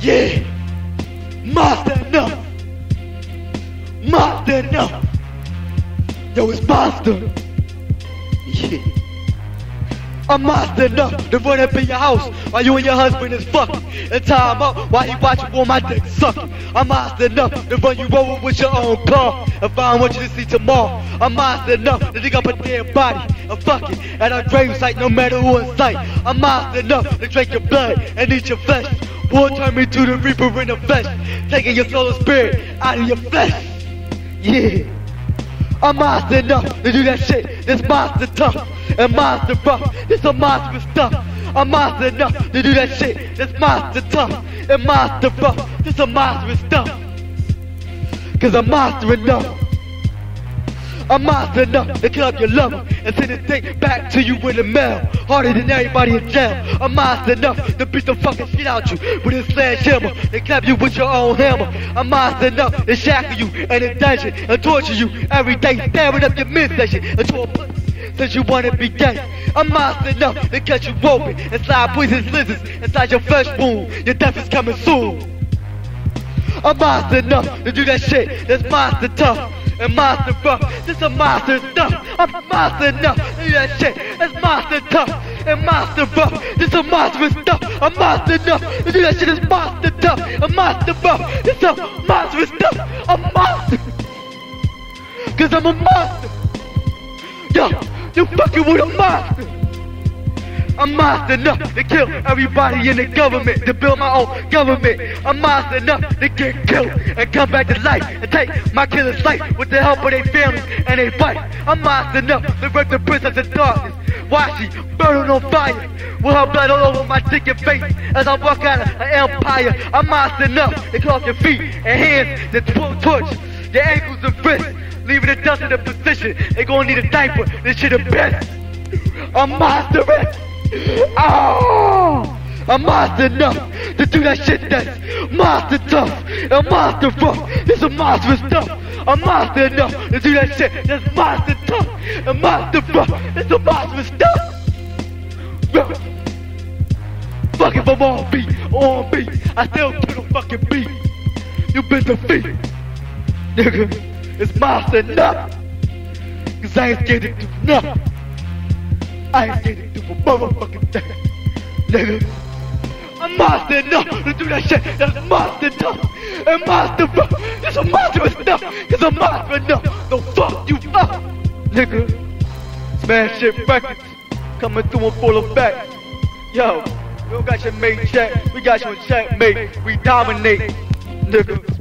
Yeah. Monster enough. Monster enough. Yo, it's monster. Yeah. I'm monster enough to run up in your house while you and your husband is fucking and tie him up while he watching on my dick sucking. I'm monster enough to run you over with your own car if I don't want you to see tomorrow. I'm monster enough to dig up a dead body and fuck it at our grave site no matter who in sight. I'm monster enough to drink your blood and eat your flesh. War turn me to the reaper in the flesh, taking your soul and spirit out of your flesh. Yeah. I'm monster enough to do that shit. This monster tough and monster rough. This a monster stuff. I'm monster enough to do that shit. This monster tough and monster rough. This a monster stuff. Cause I'm monster enough. I'm enough to kill up your lover and send his dick back to you in the mail. Harder than everybody in jail. I'm monster enough to beat the fucking shit out you with a sledgehammer and clap you with your own hammer. I'm monster enough to shackle you and a dungeon and torture you every day, staring up your midsection into a pussy since you wanna be gay. I'm monster enough to cut you open and slide poisonous lizards inside your flesh wound. Your death is coming soon. I'm monster enough to do that shit that's monster tough and monster rough. This a monster stuff. I'm monster enough that shit that's monster tough and monster rough. This a monstrous stuff. I'm monster enough that shit that's monster tough and monster rough. This a monstrous stuff. I'm monster. Cause I'm a monster. Yo, you fucking with a monster. I'm monster enough to kill everybody in the government, to build my own government. I'm monster enough to get killed and come back to life and take my killer's life with the help of their families and their wife. I'm monster enough to break the princess of darkness. Watch she burning on fire with her blood all over my dick face as I walk out of an empire. I'm monster enough to clock your feet and hands pull torch, your ankles and wrists, leaving the dust in the position. They gonna need a diaper. This shit a best. I'm enough. Ah, oh, I'm monster enough to do that shit that's monster tough and monster rough. This is monstrous stuff. I'm monster enough to do that shit that's monster tough and monster rough. This is monstrous stuff. Bro. Fuck if I'm on beat, on beat. I still kill the fucking beat. You been defeated. Nigga, it's monster enough. Cause I ain't scared to do nothing. I ain't scared to a motherfucking thing. Nigga. I'm monster enough to do that shit. That's monster enough. And monster rough. That's a monstrous stuff. Cause I'm monster enough. So fuck you up. Nigga. Smash shit records. Coming through in full effect. Yo, we don't got your mate check. We got your checkmate. We dominate. Nigga.